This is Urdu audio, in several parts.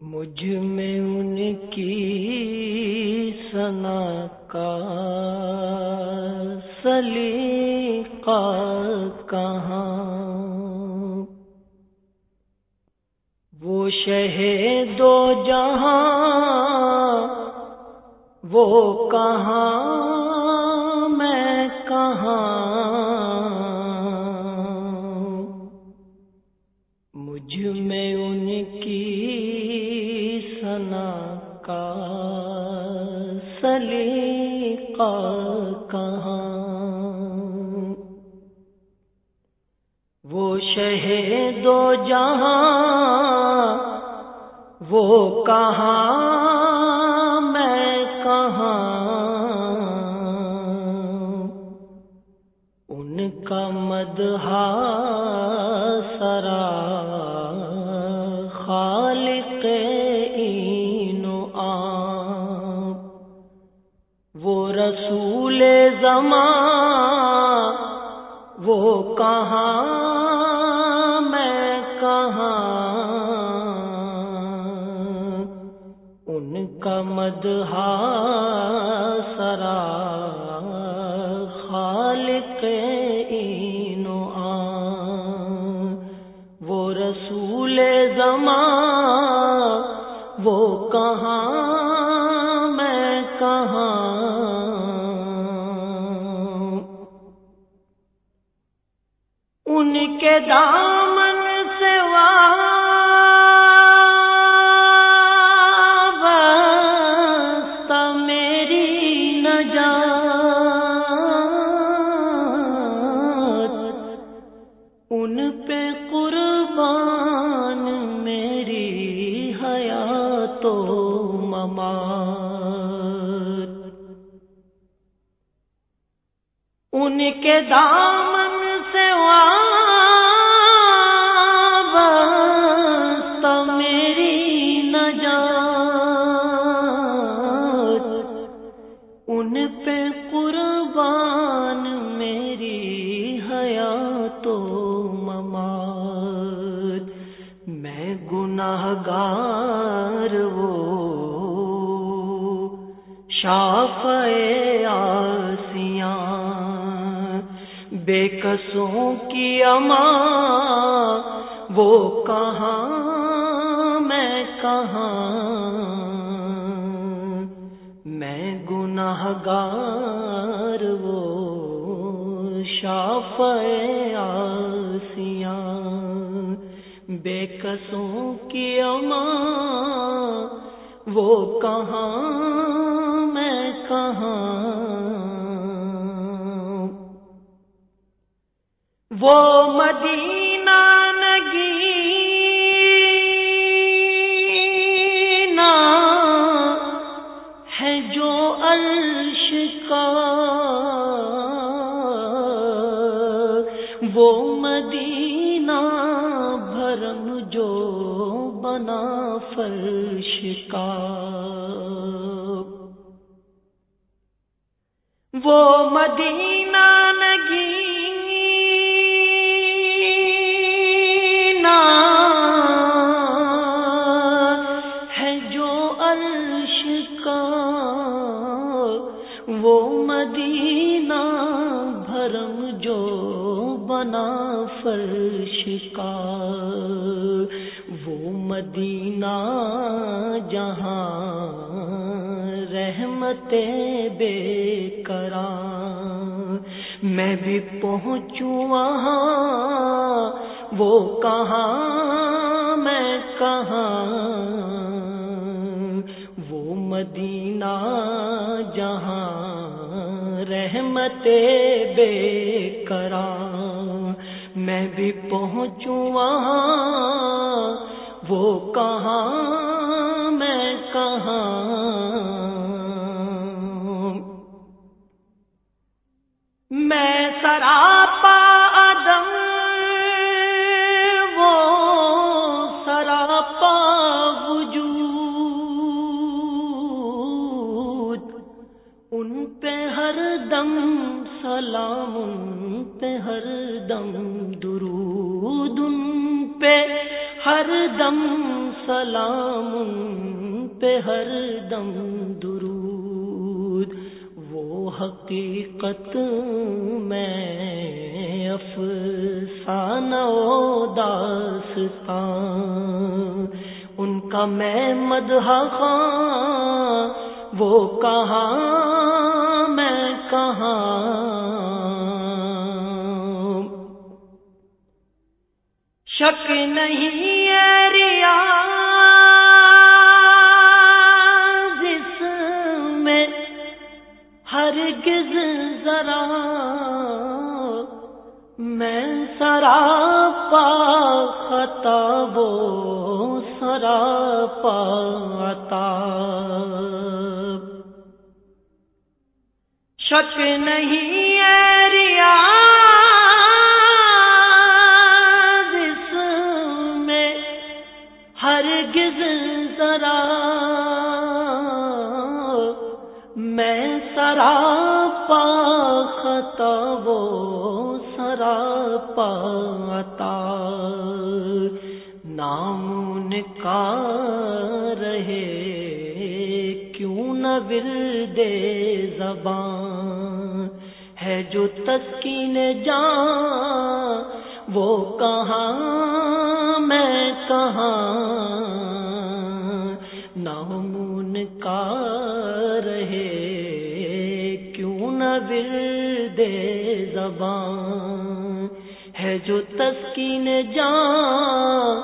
مجھ میں ان کی سنا کا سلیقہ کہاں؟ وہ شہ دو جہاں، وہ کہاں، میں کہاں؟ مجھ میں کا سلیقہ کہاں؟ وہ شہ دو جہاں، وہ کہاں، میں کہاں؟ ان کا مدحا سرا وہ کہاں میں کہاں؟ ان کا مدحا دامن سے وابستہ میری نجات، ان پہ قربان میری حیات و ممات۔ ان کے دامن سے گار وہ۔ شاف آسیاں بے کسوں کی اماں وہ کہاں، میں کہاں؟ میں گناہ گار وہ شاف بے کسوں کی اماں وہ کہاں، میں کہاں؟ وہ مدینہ نگینا ہے جو عرش کا، وہ مدینہ کرم جو بنا فرش کا۔ وہ مدینہ نگی بنا فرش کا، وہ مدینہ جہاں رحمت بے کران میں بھی پہنچوں وہاں، وہ کہاں، میں کہاں؟ وہ مدینہ جہاں رحمت بے کران میں بھی پہنچوں وہاں وہ کہاں، میں کہاں؟ میں سراپا ادم وہ سراپا وجود، ان پہ ہر دم سلام پہ ہر دم درود ان پہ۔ ہر دم سلام پہ، ہر دم درود۔ وہ حقیقت میں افسانہ داستان۔ ان کا میں مدح خان وہ کہاں کہاں؟ شک نہیں ہے ریا جس میں ہر گز ذرا۔ میں سرا پا خطا وہ سرا پاتا شک نہیں ہے ریا ہرگز ذرا میں سرا پا خطا، وہ سرا پاتا نام کا کیوں نہ دے زبان ہے جو تسکین جان، وہ کہاں، میں کہاں؟ نامون کا رہے، کیوں نہ دے زبان ہے جو تسکین جان،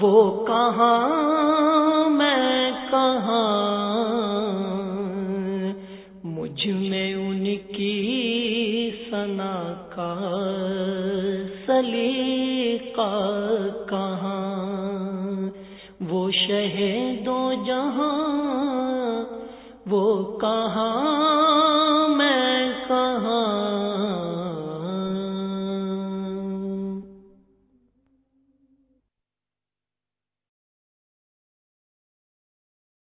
وہ کہاں، میں کہاں؟ میں ان کی سنا کا سلیقہ کہاں؟ وہ شہدوں جہاں وہ کہاں؟